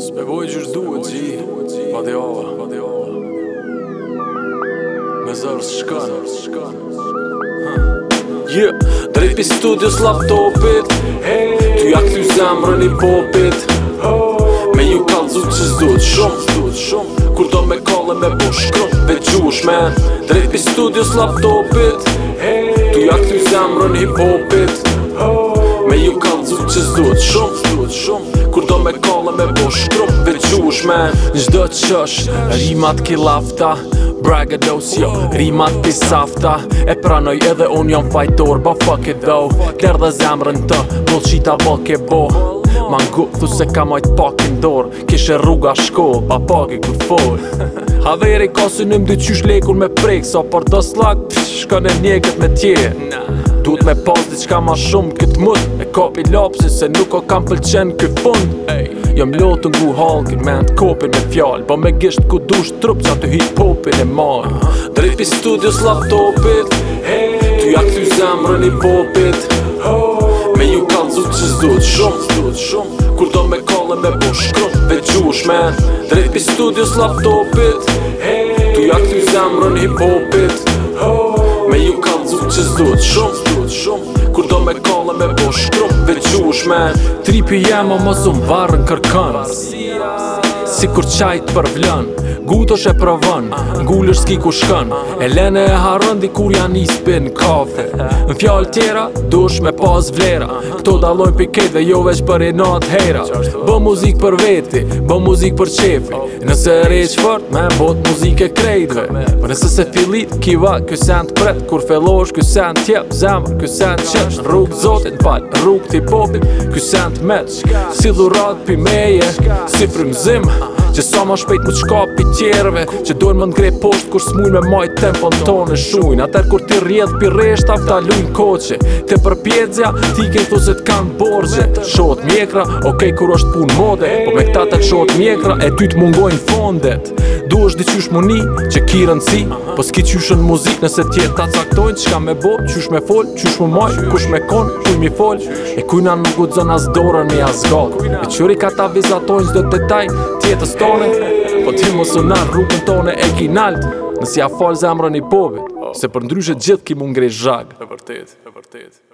Spe voj gjysh duhet gji Pa dhe ova Me zërës shkan yeah. Drejt pi studios laptopit Tu jak këty zemrën i popit Me ju kanë zut që zdojt shumë Kur do me kalë me bo shkron Ve gjush men Drejt pi studios laptopit Tu jak këty zemrën i popit Me ju kanë zut që zdojt Shumë me kalle me bo shkrup dhe qush me Gjdo të qësh, rimat ki lafta Braga dos jo, rimat ti safta E pranoj edhe unë jam fajtor, ba fuck it though Kler dhe zemrën të, bull qita bo ke bo Ma ngu thu se ka majt pak i ndor Kishe rruga shkoll, pa pak i kur fol Haveri ka si nëm dy qysh me prek Sa so për të slag, pshh, ka në njeket me tje Duhet me pas diçka ma shumë këtë mund E kopi lapsin se nuk o kam pëlqen këj fund Ej Jom lotë ngu halkin me në kopin me fjallë Po me gisht ku dush trup që të hit popin e marë Drejt pi studios laptopit Hey Tu ja këty zemrën i popit Me ju kanë zut që zdojt shumë Zdojt shumë Kur do me kallë me bo shkrum Ve gjush men Drejt pi studios laptopit Hey Tu ja t'u zemrën i me kolla me bosh Shtrup dhe me Tripi jema mos unë varën kërkën Si kur qajt për vlën Gutosh e provën Ngullësh s'ki ku shkën lene e harën kur janë ispin kafe Në fjallë tjera Dush me pas vlera Këto dalojnë piket dhe jo veç për e natë hera Bë muzik për veti Bë muzik për qefi Nëse rejt shfort me bot muzik e krejtve Për po nëse se filit kiva kësen të pret Kur fellosh kësen tjep zemër kësen qesh Rrug zotin pal rrug t'i popin kësen të Si dhurat pimeje Si frimzim Që sa ma shpejt mu t'shkap pi tjerve Që dojnë më ngrej posht kur s'mujn me majt tempon tonë në shujnë Atër kur ti rjedh pi resht ta vdallujnë koqe Te përpjedzja ti ke thu se t'kan borgje Shot mjekra, okej okay, kur është pun mode Po me këta të shot mjekra e ty t'mungojnë fondet Du është diqysh qysh që ki rëndësi Po s'ki në muzik nëse tjetë ta caktojnë Qka me bo, qysh me fol, qysh me maj, kush me kon, kuj mi fol E kujna në gudë zonë as dorën e as gal E qëri ka ta vizatojnë zdo detaj tjetës tone Po t'hi më sonar rrugën tone e kinalt Nësi a falë zemrën i povit Se për ndryshet gjithë ki mund grej zhag E vërtet, e vërtet